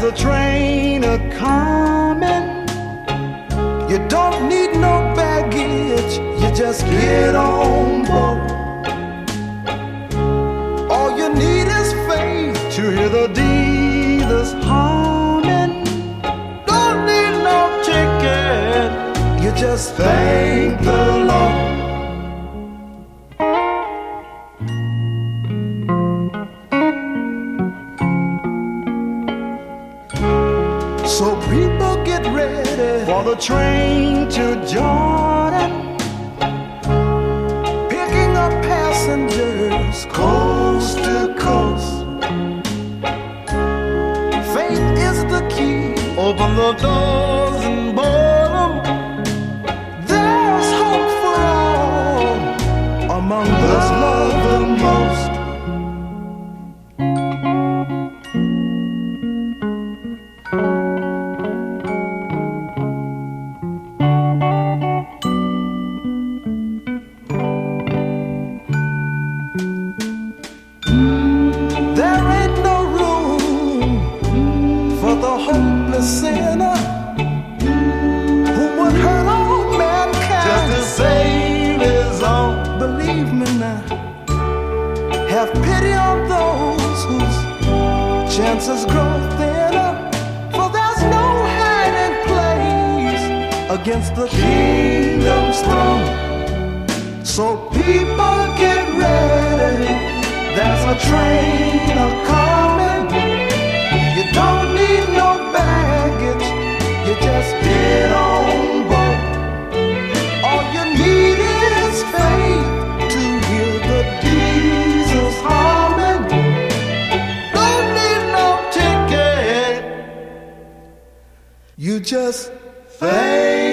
There's a train a coming. You don't need no baggage. You just get on board. All you need is faith to hear the dealers humming. Don't need no ticket. You just thank the So people get ready for the train to Jordan. Picking up passengers coast to coast. Faith is the key. Open the doors and board 'em. There's hope for all among those loved the most. Have pity on those whose chances grow thinner. For there's no hiding place against the kingdom's throne. So people get ready. There's a train a coming. You just the